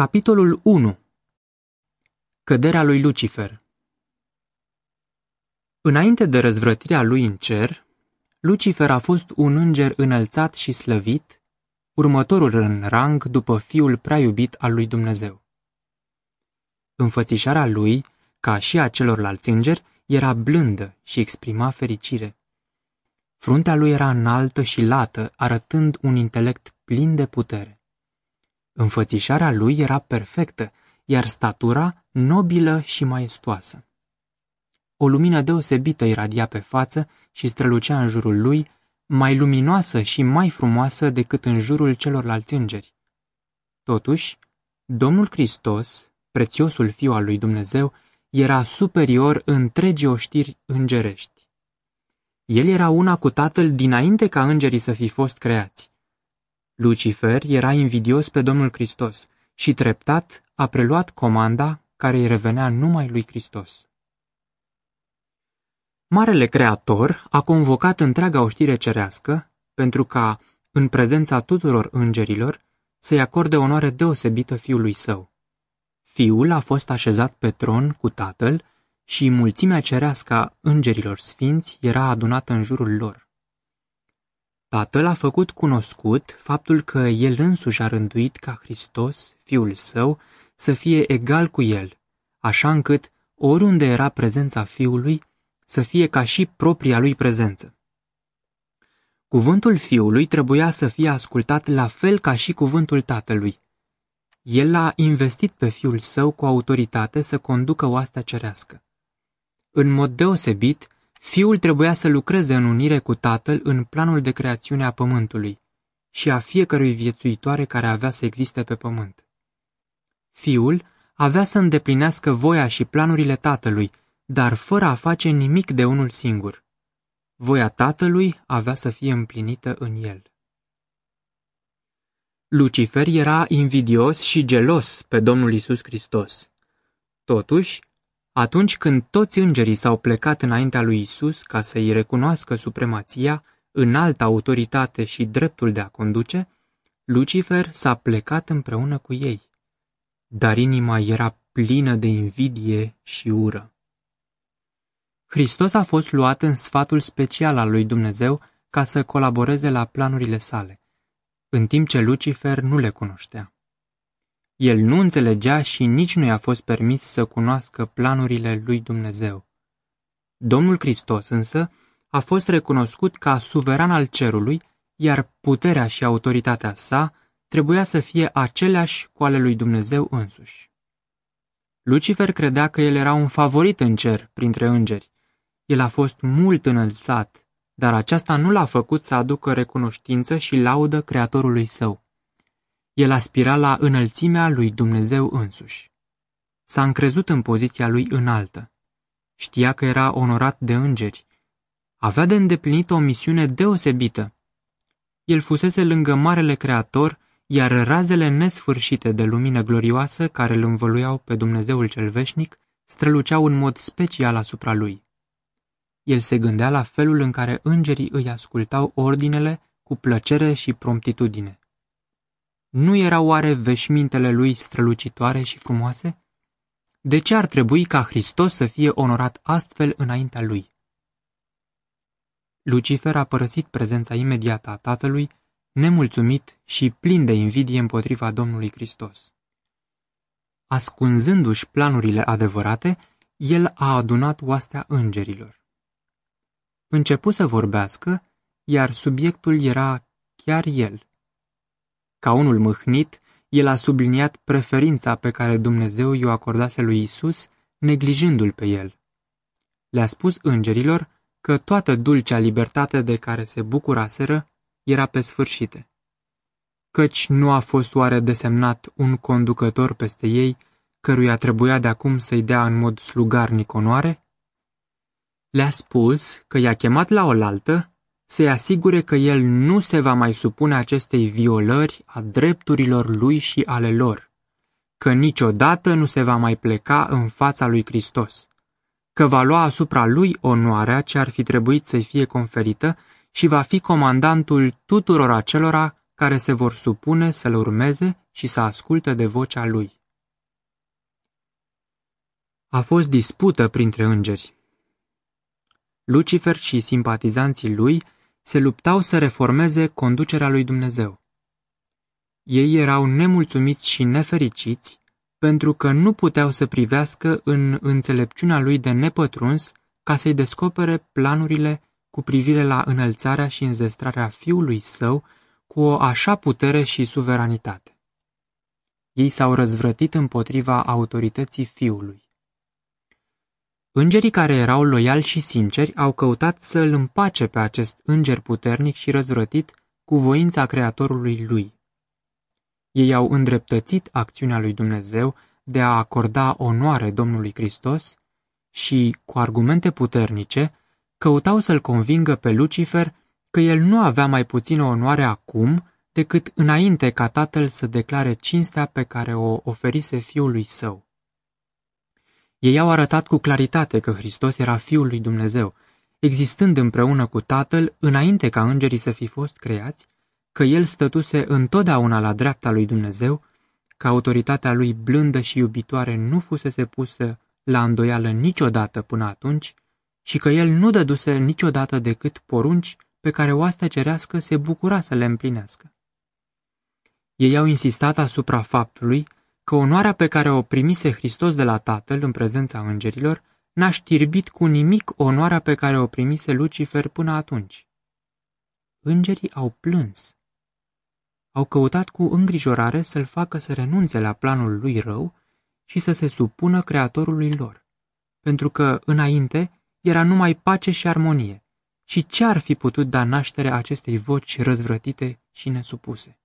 Capitolul 1 Căderea lui Lucifer Înainte de răzvrătirea lui în cer, Lucifer a fost un înger înălțat și slăvit, următorul în rang după fiul prea iubit al lui Dumnezeu. Înfățișarea lui, ca și a celorlalți îngeri, era blândă și exprima fericire. Fruntea lui era înaltă și lată, arătând un intelect plin de putere. Înfățișarea lui era perfectă, iar statura nobilă și maestoasă. O lumină deosebită iradia pe față și strălucea în jurul lui, mai luminoasă și mai frumoasă decât în jurul celorlalți îngeri. Totuși, Domnul Hristos, prețiosul Fiu al lui Dumnezeu, era superior întregii oștiri îngerești. El era una cu Tatăl dinainte ca îngerii să fi fost creați. Lucifer era invidios pe Domnul Hristos și treptat a preluat comanda care îi revenea numai lui Hristos. Marele Creator a convocat întreaga oștire cerească pentru ca, în prezența tuturor îngerilor, să-i acorde onoare deosebită fiului său. Fiul a fost așezat pe tron cu tatăl și mulțimea cerească a îngerilor sfinți era adunată în jurul lor. Tatăl a făcut cunoscut faptul că el însuși a rânduit ca Hristos, fiul său, să fie egal cu el, așa încât, oriunde era prezența fiului, să fie ca și propria lui prezență. Cuvântul fiului trebuia să fie ascultat la fel ca și cuvântul tatălui. El a investit pe fiul său cu autoritate să conducă oastea cerească. În mod deosebit, Fiul trebuia să lucreze în unire cu Tatăl în planul de creațiune a pământului și a fiecărui viețuitoare care avea să existe pe pământ. Fiul avea să îndeplinească voia și planurile Tatălui, dar fără a face nimic de unul singur. Voia Tatălui avea să fie împlinită în el. Lucifer era invidios și gelos pe Domnul Isus Hristos. Totuși, atunci când toți îngerii s-au plecat înaintea lui Isus ca să îi recunoască supremația, înaltă autoritate și dreptul de a conduce, Lucifer s-a plecat împreună cu ei. Dar inima era plină de invidie și ură. Hristos a fost luat în sfatul special al lui Dumnezeu ca să colaboreze la planurile sale, în timp ce Lucifer nu le cunoștea. El nu înțelegea și nici nu i-a fost permis să cunoască planurile lui Dumnezeu. Domnul Hristos însă a fost recunoscut ca suveran al cerului, iar puterea și autoritatea sa trebuia să fie aceleași cu ale lui Dumnezeu însuși. Lucifer credea că el era un favorit în cer printre îngeri. El a fost mult înălțat, dar aceasta nu l-a făcut să aducă recunoștință și laudă creatorului său. El aspira la înălțimea lui Dumnezeu însuși. S-a încrezut în poziția lui înaltă. Știa că era onorat de îngeri. Avea de îndeplinit o misiune deosebită. El fusese lângă Marele Creator, iar razele nesfârșite de lumină glorioasă care îl învăluiau pe Dumnezeul cel veșnic străluceau în mod special asupra lui. El se gândea la felul în care îngerii îi ascultau ordinele cu plăcere și promptitudine. Nu erau oare veșmintele lui strălucitoare și frumoase? De ce ar trebui ca Hristos să fie onorat astfel înaintea lui? Lucifer a părăsit prezența imediată a tatălui, nemulțumit și plin de invidie împotriva Domnului Hristos. Ascunzându-și planurile adevărate, el a adunat oastea îngerilor. Începu să vorbească, iar subiectul era chiar el. Ca unul mâhnit, el a subliniat preferința pe care Dumnezeu i-o acordase lui Isus, neglijându-l pe el. Le-a spus îngerilor că toată dulcea libertate de care se bucuraseră era pe sfârșite. Căci nu a fost oare desemnat un conducător peste ei, căruia trebuia de acum să-i dea în mod slugarnic onoare? Le-a spus că i-a chemat la oaltă să-i asigure că el nu se va mai supune acestei violări a drepturilor lui și ale lor, că niciodată nu se va mai pleca în fața lui Hristos, că va lua asupra lui onoarea ce ar fi trebuit să-i fie conferită și va fi comandantul tuturor acelora care se vor supune să-l urmeze și să asculte de vocea lui. A fost dispută printre îngeri. Lucifer și simpatizanții lui se luptau să reformeze conducerea lui Dumnezeu. Ei erau nemulțumiți și nefericiți pentru că nu puteau să privească în înțelepciunea lui de nepătruns ca să-i descopere planurile cu privire la înălțarea și înzestrarea fiului său cu o așa putere și suveranitate. Ei s-au răzvrătit împotriva autorității fiului. Îngerii care erau loiali și sinceri au căutat să îl împace pe acest înger puternic și răzvrătit cu voința creatorului lui. Ei au îndreptățit acțiunea lui Dumnezeu de a acorda onoare Domnului Hristos și, cu argumente puternice, căutau să-l convingă pe Lucifer că el nu avea mai puțină onoare acum decât înainte ca tatăl să declare cinstea pe care o oferise fiului său. Ei au arătat cu claritate că Hristos era Fiul lui Dumnezeu, existând împreună cu Tatăl înainte ca îngerii să fi fost creați, că El stătuse întotdeauna la dreapta lui Dumnezeu, că autoritatea lui blândă și iubitoare nu fusese pusă la îndoială niciodată până atunci și că El nu dăduse niciodată decât porunci pe care oastea cerească se bucura să le împlinească. Ei au insistat asupra faptului că onoarea pe care o primise Hristos de la Tatăl în prezența îngerilor n-a știrbit cu nimic onoarea pe care o primise Lucifer până atunci. Îngerii au plâns. Au căutat cu îngrijorare să-l facă să renunțe la planul lui rău și să se supună creatorului lor, pentru că, înainte, era numai pace și armonie. Și ce ar fi putut da naștere acestei voci răzvrătite și nesupuse?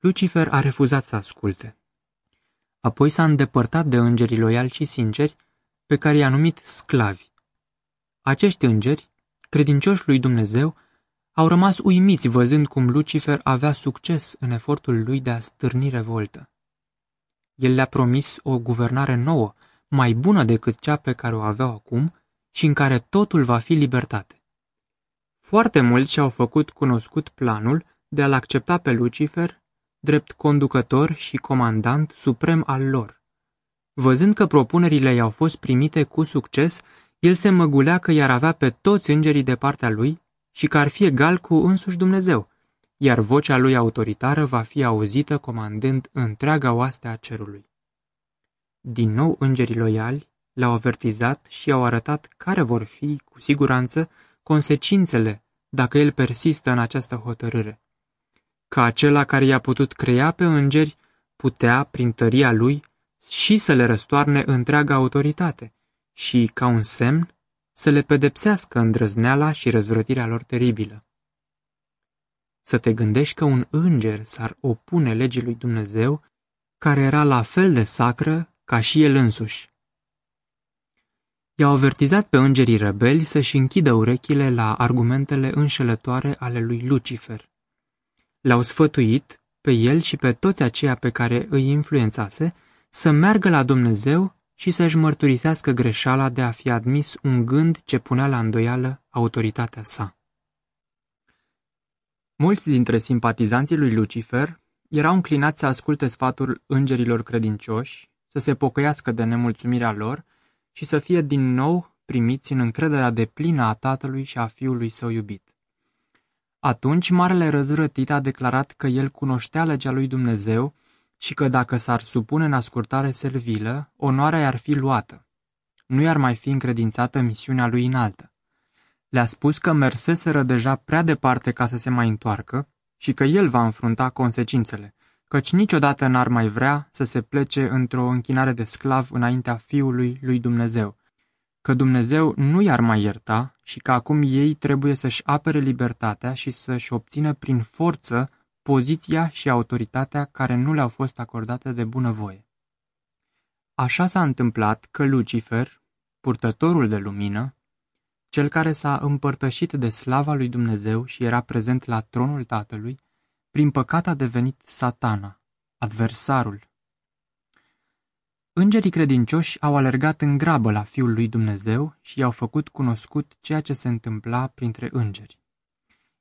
Lucifer a refuzat să asculte. Apoi s-a îndepărtat de îngerii loiali și sinceri, pe care i-a numit sclavi. Acești îngeri, credincioși lui Dumnezeu, au rămas uimiți văzând cum Lucifer avea succes în efortul lui de a stârni revoltă. El le-a promis o guvernare nouă, mai bună decât cea pe care o aveau acum și în care totul va fi libertate. Foarte mulți și-au făcut cunoscut planul de a-l accepta pe Lucifer drept conducător și comandant suprem al lor. Văzând că propunerile i-au fost primite cu succes, el se măgulea că i-ar avea pe toți îngerii de partea lui și că ar fi egal cu însuși Dumnezeu, iar vocea lui autoritară va fi auzită comandând întreaga oaste a cerului. Din nou îngerii loiali l-au avertizat și au arătat care vor fi, cu siguranță, consecințele dacă el persistă în această hotărâre că acela care i-a putut crea pe îngeri putea, prin tăria lui, și să le răstoarne întreaga autoritate și, ca un semn, să le pedepsească îndrăzneala și răzvrătirea lor teribilă. Să te gândești că un înger s-ar opune legii lui Dumnezeu, care era la fel de sacră ca și el însuși. I-au avertizat pe îngerii rebeli să-și închidă urechile la argumentele înșelătoare ale lui Lucifer. L-au sfătuit pe el și pe toți aceia pe care îi influențase să meargă la Dumnezeu și să-și mărturisească greșeala de a fi admis un gând ce punea la îndoială autoritatea sa. Mulți dintre simpatizanții lui Lucifer erau înclinați să asculte sfatul îngerilor credincioși, să se pocăiască de nemulțumirea lor și să fie din nou primiți în încrederea de plină a tatălui și a fiului său iubit. Atunci Marele Răzvrătit a declarat că el cunoștea legea lui Dumnezeu și că dacă s-ar supune în ascultare servilă, onoarea i-ar fi luată. Nu i-ar mai fi încredințată misiunea lui înaltă. Le-a spus că merseseră deja prea departe ca să se mai întoarcă și că el va înfrunta consecințele, căci niciodată n-ar mai vrea să se plece într-o închinare de sclav înaintea Fiului lui Dumnezeu, că Dumnezeu nu i-ar mai ierta și că acum ei trebuie să-și apere libertatea și să-și obțină prin forță poziția și autoritatea care nu le-au fost acordate de bunăvoie. Așa s-a întâmplat că Lucifer, purtătorul de lumină, cel care s-a împărtășit de slava lui Dumnezeu și era prezent la tronul Tatălui, prin păcat a devenit satana, adversarul, Îngerii credincioși au alergat în grabă la Fiul lui Dumnezeu și i-au făcut cunoscut ceea ce se întâmpla printre îngeri.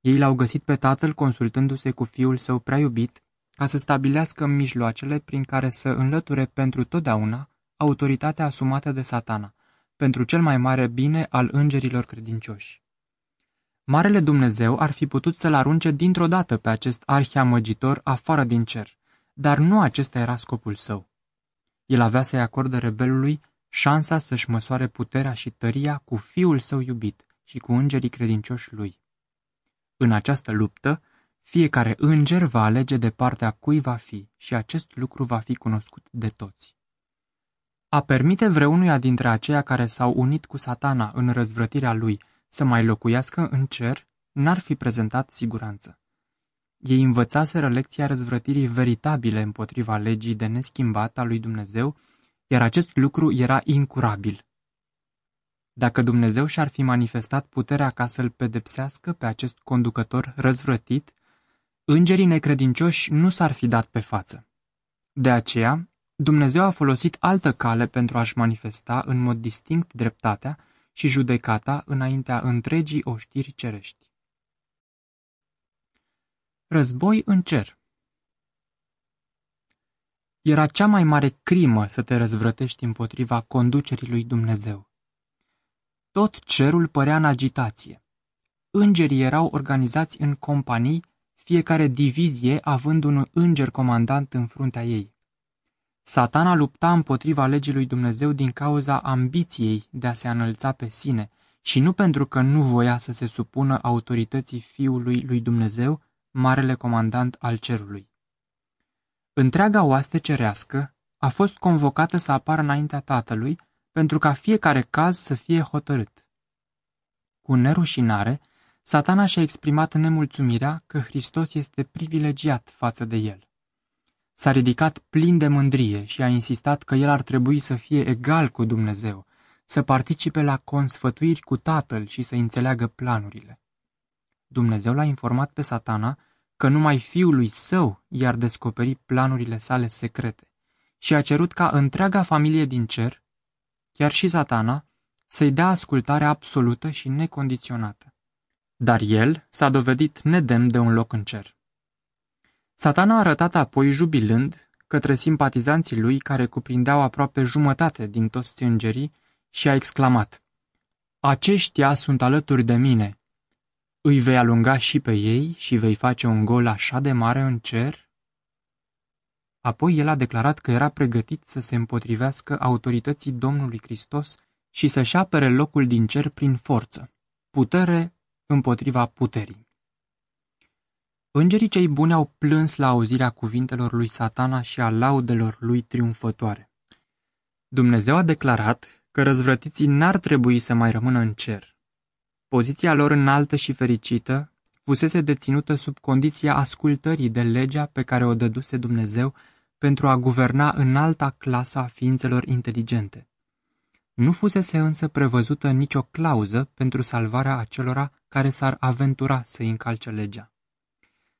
Ei l-au găsit pe tatăl consultându-se cu fiul său prea iubit, ca să stabilească mijloacele prin care să înlăture pentru totdeauna autoritatea asumată de satana, pentru cel mai mare bine al îngerilor credincioși. Marele Dumnezeu ar fi putut să-l arunce dintr-o dată pe acest arhiamăgitor afară din cer, dar nu acesta era scopul său. El avea să-i acorde rebelului șansa să-și măsoare puterea și tăria cu fiul său iubit și cu îngerii credincioși lui. În această luptă, fiecare înger va alege de partea cui va fi și acest lucru va fi cunoscut de toți. A permite vreunuia dintre aceia care s-au unit cu satana în răzvrătirea lui să mai locuiască în cer n-ar fi prezentat siguranță. Ei învățaseră lecția răzvrătirii veritabile împotriva legii de neschimbat a lui Dumnezeu, iar acest lucru era incurabil. Dacă Dumnezeu și-ar fi manifestat puterea ca să-l pedepsească pe acest conducător răzvrătit, îngerii necredincioși nu s-ar fi dat pe față. De aceea, Dumnezeu a folosit altă cale pentru a-și manifesta în mod distinct dreptatea și judecata înaintea întregii oștiri cerești. Război în cer Era cea mai mare crimă să te răzvrătești împotriva conducerii lui Dumnezeu. Tot cerul părea în agitație. Îngerii erau organizați în companii, fiecare divizie având un înger comandant în fruntea ei. Satana lupta împotriva legii lui Dumnezeu din cauza ambiției de a se înălța pe sine și nu pentru că nu voia să se supună autorității Fiului lui Dumnezeu, marele comandant al cerului. Întreaga oaste cerească a fost convocată să apară înaintea Tatălui pentru ca fiecare caz să fie hotărât. Cu nerușinare, satana și-a exprimat nemulțumirea că Hristos este privilegiat față de el. S-a ridicat plin de mândrie și a insistat că el ar trebui să fie egal cu Dumnezeu, să participe la consfătuiri cu Tatăl și să înțeleagă planurile. Dumnezeu l-a informat pe satana că numai fiului său i-ar descoperi planurile sale secrete și a cerut ca întreaga familie din cer, chiar și satana, să-i dea ascultare absolută și necondiționată. Dar el s-a dovedit nedemn de un loc în cer. Satana a arătat apoi jubilând către simpatizanții lui care cuprindeau aproape jumătate din toți îngerii și a exclamat Aceștia sunt alături de mine. Îi vei alunga și pe ei și vei face un gol așa de mare în cer? Apoi el a declarat că era pregătit să se împotrivească autorității Domnului Hristos și să-și apere locul din cer prin forță, putere împotriva puterii. Îngerii cei buni au plâns la auzirea cuvintelor lui satana și a laudelor lui triumfătoare. Dumnezeu a declarat că răzvrătiții n-ar trebui să mai rămână în cer. Poziția lor înaltă și fericită fusese deținută sub condiția ascultării de legea pe care o dăduse Dumnezeu pentru a guverna în alta clasă a ființelor inteligente. Nu fusese însă prevăzută nicio clauză pentru salvarea acelora care s-ar aventura să încalce legea.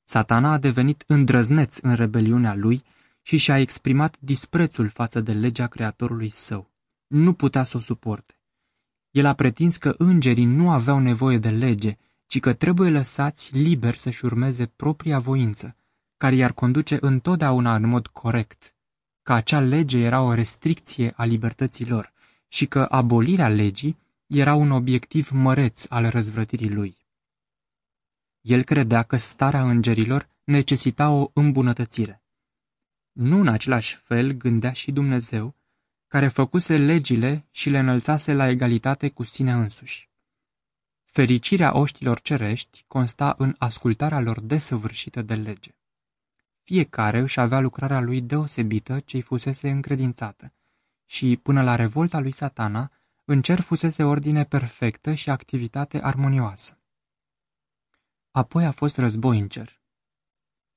Satana a devenit îndrăzneț în rebeliunea lui și și-a exprimat disprețul față de legea creatorului său. Nu putea să o suporte. El a pretins că îngerii nu aveau nevoie de lege, ci că trebuie lăsați liberi să-și urmeze propria voință, care i-ar conduce întotdeauna în mod corect, că acea lege era o restricție a libertății lor și că abolirea legii era un obiectiv măreț al răzvrătirii lui. El credea că starea îngerilor necesita o îmbunătățire. Nu în același fel gândea și Dumnezeu, care făcuse legile și le înălțase la egalitate cu sine însuși. Fericirea oștilor cerești consta în ascultarea lor desăvârșită de lege. Fiecare își avea lucrarea lui deosebită ce-i fusese încredințată și, până la revolta lui satana, în cer fusese ordine perfectă și activitate armonioasă. Apoi a fost război în cer.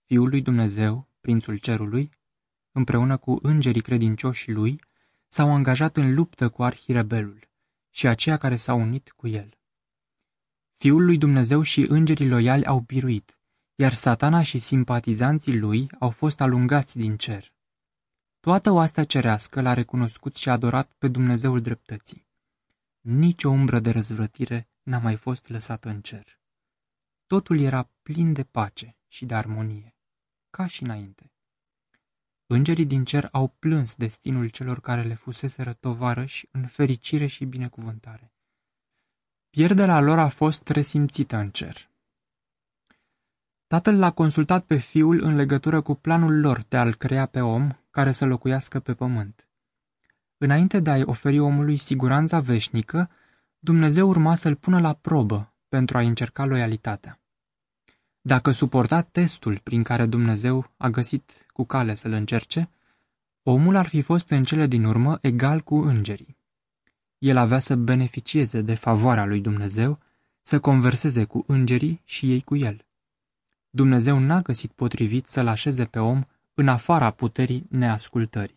Fiul lui Dumnezeu, prințul cerului, împreună cu îngerii credincioși lui, s-au angajat în luptă cu arhirebelul și aceia care s-au unit cu el. Fiul lui Dumnezeu și îngerii loiali au biruit, iar satana și simpatizanții lui au fost alungați din cer. Toată oastea cerească l-a recunoscut și adorat pe Dumnezeul dreptății. Nici o umbră de răzvrătire n-a mai fost lăsată în cer. totul era plin de pace și de armonie, ca și înainte. Îngerii din cer au plâns destinul celor care le fuseseră tovarăși în fericire și binecuvântare. Pierderea lor a fost resimțită în cer. Tatăl l-a consultat pe fiul în legătură cu planul lor de a-l crea pe om care să locuiască pe pământ. Înainte de a-i oferi omului siguranța veșnică, Dumnezeu urma să-l pună la probă pentru a-i încerca loialitatea. Dacă suporta testul prin care Dumnezeu a găsit cu cale să-l încerce, omul ar fi fost în cele din urmă egal cu îngerii. El avea să beneficieze de favoarea lui Dumnezeu, să converseze cu îngerii și ei cu el. Dumnezeu n-a găsit potrivit să-l așeze pe om în afara puterii neascultării.